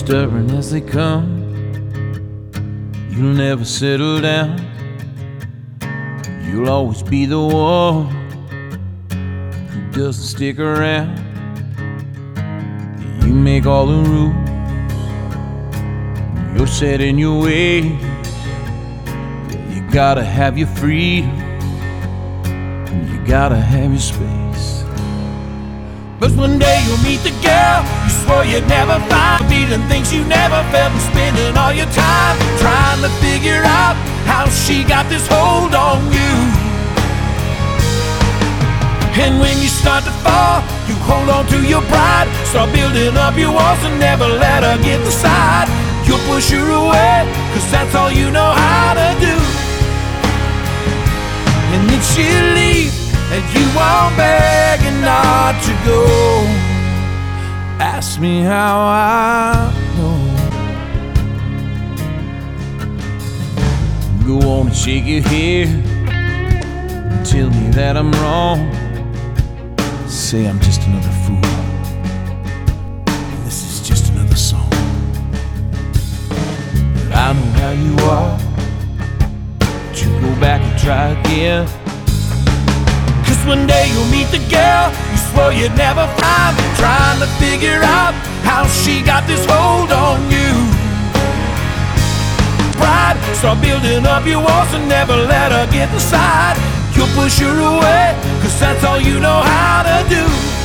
stubborn as they come. You'll never settle down. You'll always be the one who doesn't stick around. You make all the rules. You're set in your way. You gotta have your freedom. You gotta have your space. But one day you'll meet the girl you swore you'd never find. Feeling things you never felt and spending all your time trying to figure out how she got this hold on you. And when you start to fall, you hold on to your pride. Start building up your walls and never let her get the side. You'll push her away, cause that's all you know how to do. And then she'll Ask me how I know. Go on and shake your head. Tell me that I'm wrong. Say I'm just another fool. This is just another song. I know how you are. But you go back and try again. Cause one day you'll meet the girl you swore you'd never find. Trying to figure out how she got this hold on you. Pride, start building up your walls and never let her get inside. You'll push her away, cause that's all you know how to do.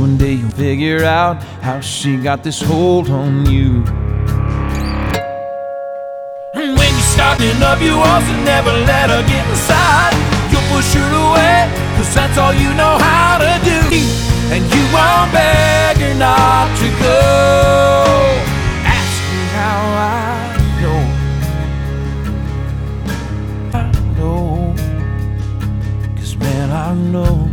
one day you'll figure out how she got this hold on you. And when you're starting up, you also never let her get inside. You'll push her away, cause that's all you know how to do. And you won't beg her not to go. Ask me how I know. I know. Man, I know.